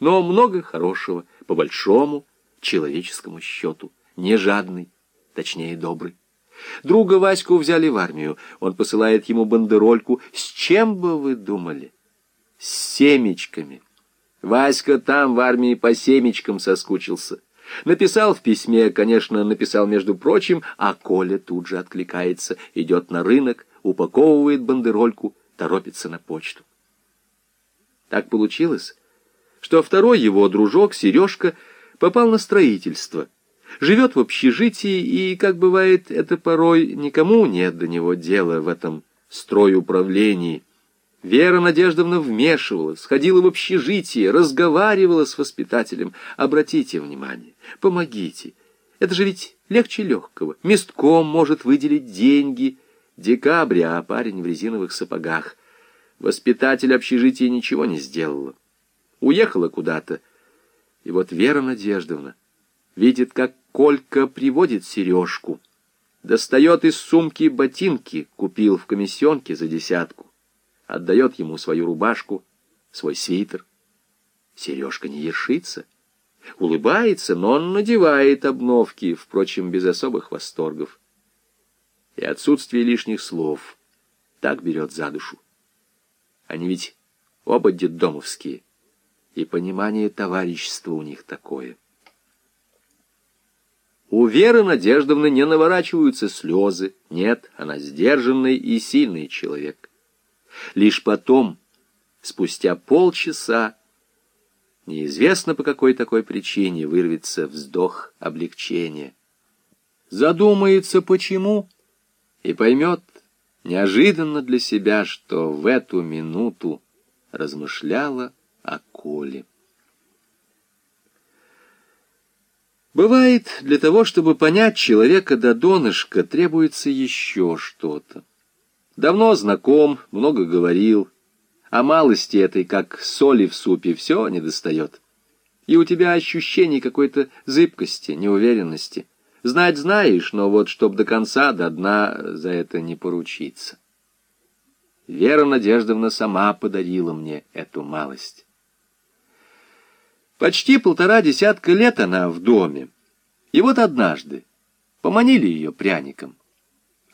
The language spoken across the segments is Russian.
но много хорошего, по большому человеческому счету, не жадный, точнее добрый. Друга Ваську взяли в армию. Он посылает ему бандерольку. С чем бы вы думали? С семечками. Васька там в армии по семечкам соскучился. Написал в письме, конечно, написал между прочим, а Коля тут же откликается, идет на рынок, упаковывает бандерольку, торопится на почту. Так получилось, что второй его дружок, Сережка, попал на строительство. Живет в общежитии, и, как бывает, это порой никому нет до него дела в этом стройуправлении. Вера Надеждовна вмешивалась, ходила в общежитие, разговаривала с воспитателем. Обратите внимание, помогите. Это же ведь легче легкого. Местком может выделить деньги. Декабрь, а парень в резиновых сапогах. Воспитатель общежития ничего не сделала. Уехала куда-то. И вот Вера Надеждовна видит, как Колька приводит сережку. Достает из сумки ботинки, купил в комиссионке за десятку. Отдает ему свою рубашку, свой свитер. Сережка не ершится. Улыбается, но он надевает обновки, впрочем, без особых восторгов. И отсутствие лишних слов так берет за душу. Они ведь оба детдомовские и понимание товарищества у них такое. У Веры Надеждовны не наворачиваются слезы. Нет, она сдержанный и сильный человек. Лишь потом, спустя полчаса, неизвестно по какой такой причине, вырвется вздох облегчения. Задумается, почему, и поймет неожиданно для себя, что в эту минуту размышляла Коле. Бывает, для того, чтобы понять человека до донышка, требуется еще что-то. Давно знаком, много говорил, а малости этой, как соли в супе, все не достает. И у тебя ощущение какой-то зыбкости, неуверенности. Знать знаешь, но вот чтоб до конца, до дна за это не поручиться. Вера Надеждовна сама подарила мне эту малость. Почти полтора десятка лет она в доме. И вот однажды поманили ее пряником.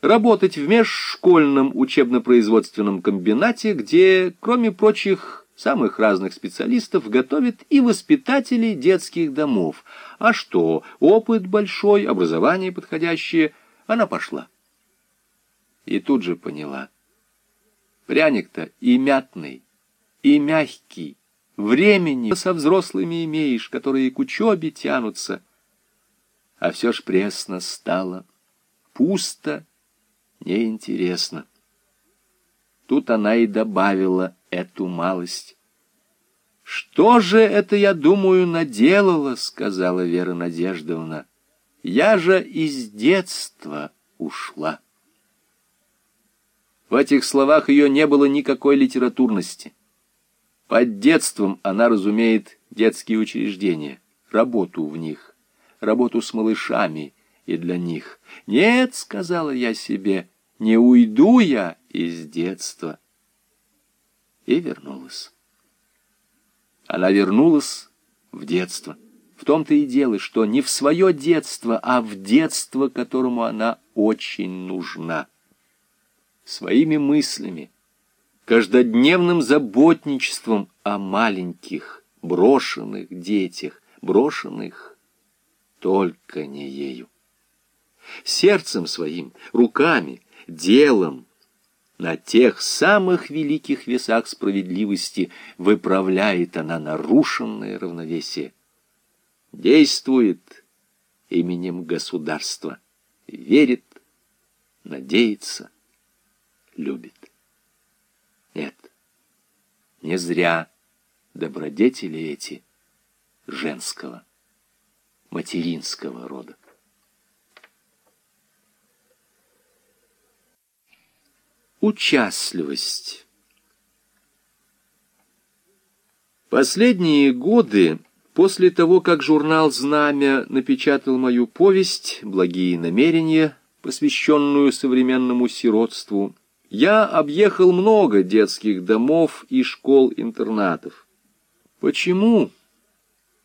Работать в межшкольном учебно-производственном комбинате, где, кроме прочих самых разных специалистов, готовят и воспитателей детских домов. А что, опыт большой, образование подходящее, она пошла. И тут же поняла. Пряник-то и мятный, и мягкий, Времени со взрослыми имеешь, которые к учебе тянутся. А все ж пресно стало, пусто, неинтересно. Тут она и добавила эту малость. «Что же это, я думаю, наделала?» — сказала Вера Надеждовна. «Я же из детства ушла». В этих словах ее не было никакой литературности. Под детством она разумеет детские учреждения, работу в них, работу с малышами и для них. «Нет», — сказала я себе, — «не уйду я из детства». И вернулась. Она вернулась в детство. В том-то и дело, что не в свое детство, а в детство, которому она очень нужна. Своими мыслями, каждодневным заботничеством о маленьких, брошенных детях, брошенных только не ею. Сердцем своим, руками, делом, на тех самых великих весах справедливости выправляет она нарушенное равновесие. Действует именем государства, верит, надеется, любит. Не зря добродетели эти женского, материнского рода. Участливость. Последние годы, после того, как журнал «Знамя» напечатал мою повесть «Благие намерения», посвященную современному сиротству, я объехал много детских домов и школ-интернатов. Почему?